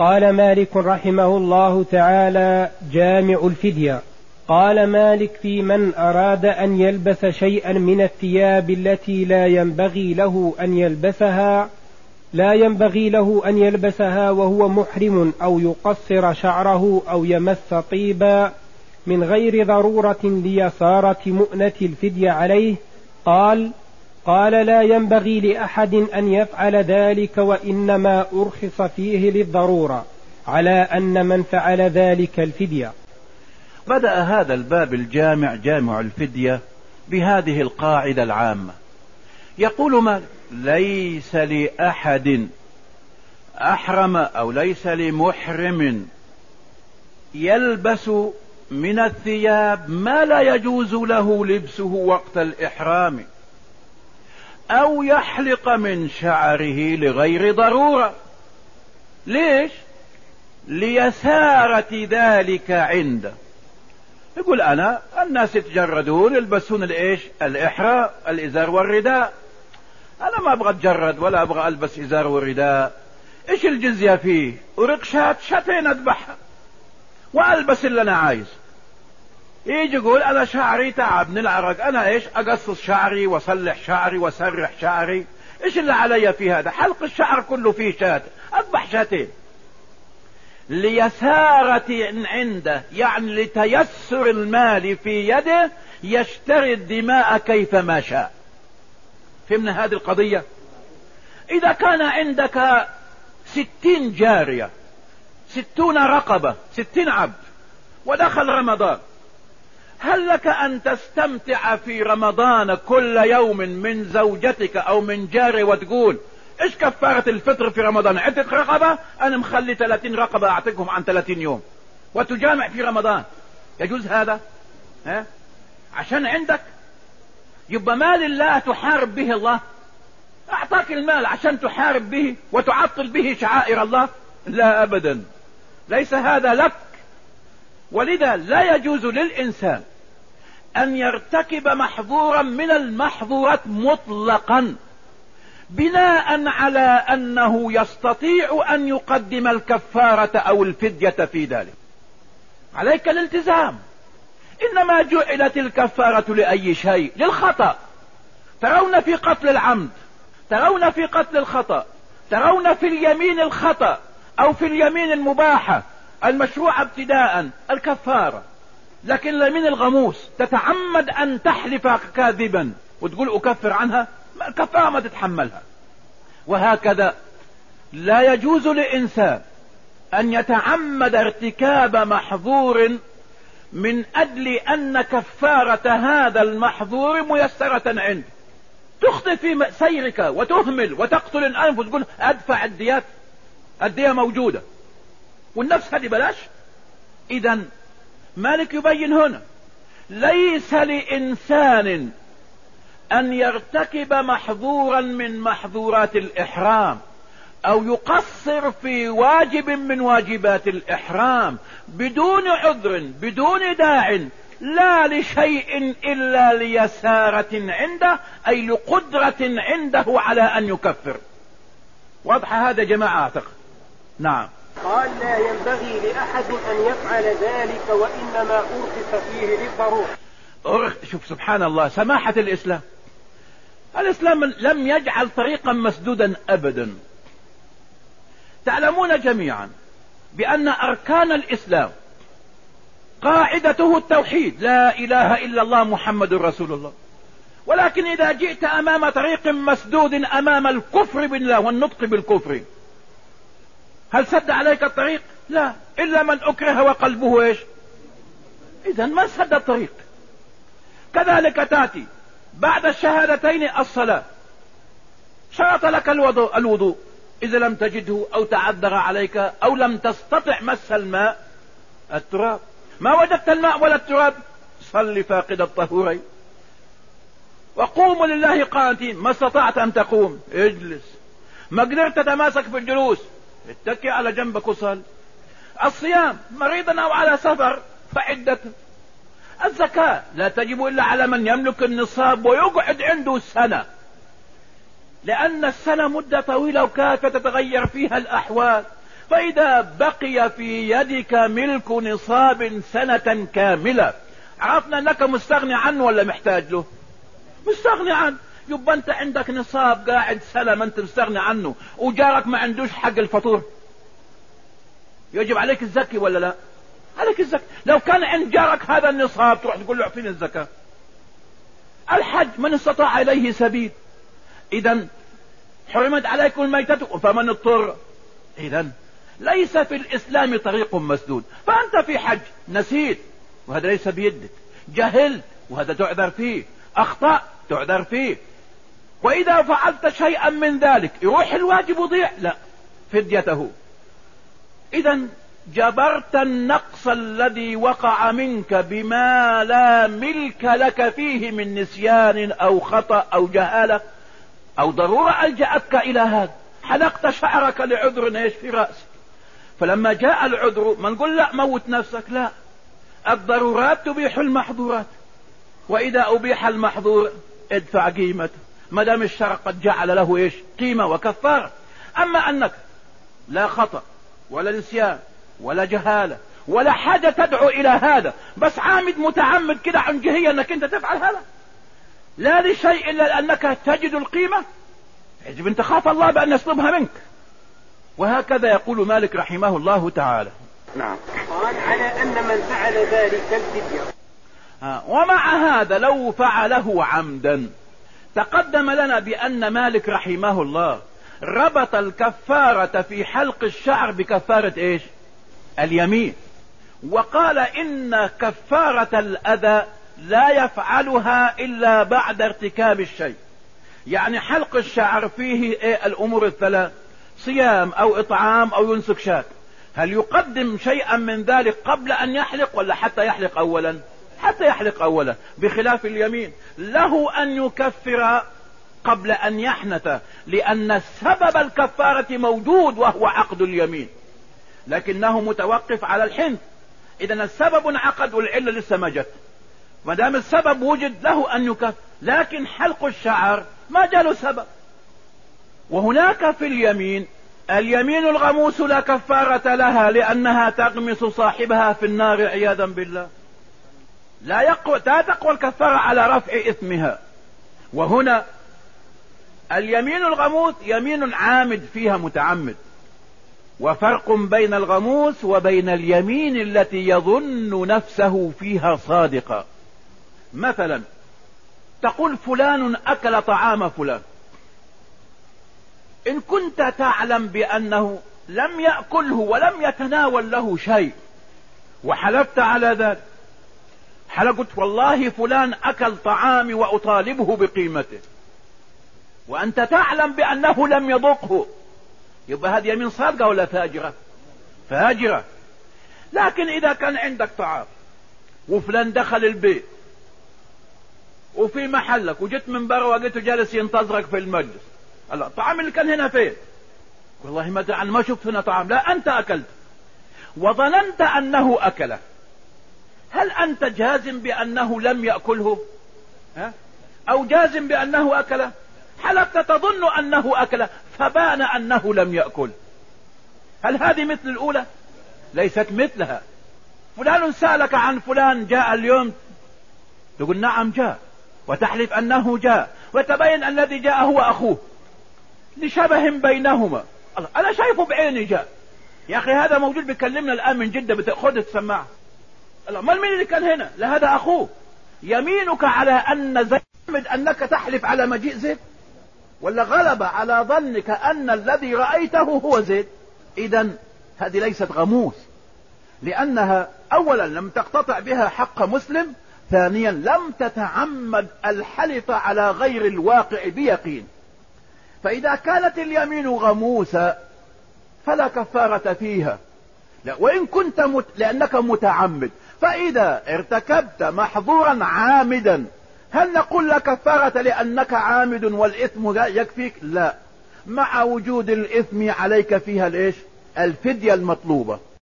قال مالك رحمه الله تعالى جامع الفدية. قال مالك في من أراد أن يلبس شيئا من الثياب التي لا ينبغي له أن يلبسها لا ينبغي له أن يلبسها وهو محرم أو يقصر شعره أو يمس طيبا من غير ضرورة ليسارة مؤنة الفدية عليه. قال قال لا ينبغي لأحد أن يفعل ذلك وإنما أرخص فيه للضرورة على أن من فعل ذلك الفدية. بدأ هذا الباب الجامع جامع الفدية بهذه القاعدة العامة. يقول ما؟ ليس لأحد أحرم أو ليس لمحرم يلبس من الثياب ما لا يجوز له لبسه وقت الإحرام. أو يحلق من شعره لغير ضرورة. ليش؟ ليسارة ذلك عنده يقول أنا الناس يتجردون يلبسون الإيش؟ الإحرام الإزار والرداء. أنا ما أبغى أتجرد ولا أبغى ألبس إزار ورداء. إيش الجزية فيه؟ أرق شات شاتين أذبحها. وألبس اللي أنا عايز يجي يقول أنا شعري تعب من العرق أنا إيش؟ أقصص شعري وأصلح شعري وأسرح شعري. إيش اللي علي في هذا؟ حلق الشعر كله فيه شات. أذبح شاتين. ليسارة عنده يعني لتيسر المال في يده يشتري الدماء كيفما شاء. فهمنا هذه القضية؟ إذا كان عندك ستين جارية ستون رقبة ستين عبد ودخل رمضان هل لك أن تستمتع في رمضان كل يوم من زوجتك أو من جاري وتقول إيش كفارة الفطر في رمضان؟ عتق رقبة؟ أنا مخلي 30 رقبة اعتقهم عن 30 يوم. وتجامع في رمضان. يجوز هذا؟ ها؟ عشان عندك. يبقى مال الله تحارب به الله. أعطاك المال عشان تحارب به وتعطل به شعائر الله؟ لا ابدا. ليس هذا لك. ولذا لا يجوز للإنسان أن يرتكب محظورا من المحظورات مطلقا بناء على أنه يستطيع أن يقدم الكفارة أو الفدية في ذلك. عليك الالتزام. إنما جعلت الكفارة لأي شيء للخطأ. ترون في قتل العمد ترون في قتل الخطأ ترون في اليمين الخطأ أو في اليمين المباحة المشروع ابتداء الكفارة. لكن اليمين الغموس. تتعمد أن تحلف كاذبا وتقول أكفر عنها؟ الكفارة ما تتحملها. وهكذا لا يجوز لإنسان أن يتعمد ارتكاب محظور من أجل أن كفارة هذا المحظور ميسرة عنده. تخطئ في سيرك وتهمل وتقتل الأنف وتقول أدفع الديات. الدية موجودة. والنفس هذه بلاش. اذا مالك يبين هنا ليس لإنسان أن يرتكب محظورا من محظورات الإحرام أو يقصر في واجب من واجبات الإحرام بدون عذر بدون داع لا لشيء إلا ليسارة عنده أي لقدرة عنده على أن يكفر. واضح هذا جماعة؟ أعتقد. نعم. قال لا ينبغي لأحد أن يفعل ذلك وإنما أرخص فيه للضرورة شوف سبحان الله سماحة الإسلام. الإسلام لم يجعل طريقا مسدودا أبدا. تعلمون جميعا بأن أركان الإسلام قاعدته التوحيد. لا إله إلا الله محمد رسول الله. ولكن إذا جئت أمام طريق مسدود أمام الكفر بالله والنطق بالكفر هل سد عليك الطريق؟ لا. إلا من أكره وقلبه إيش؟ اذا ما سد الطريق. كذلك تأتي بعد الشهادتين الصلاة. شرط لك الوضوء, الوضوء. إذا لم تجده أو تعذر عليك أو لم تستطع مس الماء التراب. ما وجدت الماء ولا التراب؟ صل فاقد الطهورين. وقوموا لله قانتين. ما استطعت أن تقوم. اجلس. ما قدرت تتماسك في الجلوس. اتكي على جنبك وصل الصيام مريضا أو على سفر فعدة. الزكاة لا تجب إلا على من يملك النصاب ويقعد عنده السنة لأن السنة مدة طويلة وكافة تتغير فيها الأحوال. فإذا بقي في يدك ملك نصاب سنة كاملة عرفنا أنك مستغني عنه ولا محتاج له؟ مستغني عنه. يبقى أنت عندك نصاب قاعد سنة ما أنت مستغني عنه وجارك ما عندوش حق الفطور. يجب عليك الزكي ولا لا؟ عليك الزكاة لو كان عند جارك هذا النصاب تروح تقول له أعطيني الزكاة. الحج من استطاع إليه سبيل. اذا حرمت عليكم الميتة فمن اضطر. اذا ليس في الإسلام طريق مسدود. فأنت في حج نسيت وهذا ليس بيدك. جهلت وهذا تعذر فيه. اخطأ تعذر فيه. وإذا فعلت شيئا من ذلك يروح الواجب يضيع لا فديته. اذا جبرت النقص الذي وقع منك بما لا ملك لك فيه من نسيان أو خطأ أو جهالة أو ضرورة ألجأتك إلى هذا. حلقت شعرك لعذر إيش في رأسك؟ فلما جاء العذر ما نقول لا موت نفسك لا. الضرورات تبيح المحظورات. وإذا أبيح المحظور ادفع قيمته. ما دام الشرع قد جعل له إيش؟ قيمة وكفارة. أما أنك لا خطأ ولا نسيان ولا جهالة ولا حاجة تدعو إلى هذا بس عامد متعمد كده عن جهية أنك أنت تفعل هذا. لا لشيء إلا لأنك تجد القيمة. يجب أن تخاف الله بأن يسلبها منك. وهكذا يقول مالك رحمه الله تعالى. نعم. قال على أن من فعل ذلك الفدية. ومع هذا لو فعله عمدا تقدم لنا بأن مالك رحمه الله ربط الكفارة في حلق الشعر بكفارة إيش؟ اليمين. وقال إن كفارة الأذى لا يفعلها إلا بعد ارتكاب الشيء. يعني حلق الشعر فيه إيه الأمور الثلاث؟ صيام أو إطعام أو ينسك شاك هل يقدم شيئا من ذلك قبل أن يحلق ولا حتى يحلق اولا؟ حتى يحلق اولا بخلاف اليمين. له أن يكفر قبل أن يحنث لأن سبب الكفارة موجود وهو عقد اليمين. لكنه متوقف على الحنث. اذا السبب انعقد والعلة لسه ما جت. ما دام السبب وجد له أن يكفر لكن حلق الشعر ما جاله سبب. وهناك في اليمين اليمين الغموس لا كفارة لها لأنها تغمس صاحبها في النار عياذا بالله. لا يقوى لا تقوى الكفارة على رفع إثمها. وهنا اليمين الغموس يمين عامد فيها متعمد. وفرق بين الغموس وبين اليمين التي يظن نفسه فيها صادقا مثلا تقول فلان أكل طعام فلان. إن كنت تعلم بأنه لم يأكله ولم يتناول له شيء وحلفت على ذلك حلقت والله فلان أكل طعامي وأطالبه بقيمته. وأنت تعلم بأنه لم يذقه يبقى هذه يمين صادقة ولا فاجرة؟ فاجرة. لكن إذا كان عندك طعام وفلان دخل البيت وفي محلك وجيت من برا وقيته جالس ينتظرك في المجلس. الطعام اللي كان هنا فين؟ والله ما أنا ما شفت هنا طعام. لا أنت أكلت. وظننت أنه أكله. هل أنت جازم بأنه لم يأكله؟ أو جازم بأنه أكله؟ حلفت تظن أنه أكله؟ فبان أنه لم يأكل. هل هذه مثل الأولى؟ ليست مثلها. فلان سألك عن فلان جاء اليوم. تقول نعم جاء وتحلف أنه جاء وتبين الذي جاء هو أخوه. لشبه بينهما. أنا شايفه بعيني جاء. يا أخي هذا موجود بيكلمنا الآن من جدة بتأخذ السماعة. ما مين اللي كان هنا؟ لا هذا أخوه. يمينك على أن زيد أنك تحلف على مجيء زيد ولا غلب على ظنك أن الذي رأيته هو زيد اذا هذه ليست غموس لأنها اولا لم تقتطع بها حق مسلم ثانيا لم تتعمد الحلف على غير الواقع بيقين. فإذا كانت اليمين غموسة فلا كفارة فيها. لا وإن كنت مت... لأنك متعمد. فإذا ارتكبت محظورا عامدا هل نقول لا كفارة لأنك عامد والإثم يكفيك؟ لا. مع وجود الإثم عليك فيها الإيش؟ الفدية المطلوبة.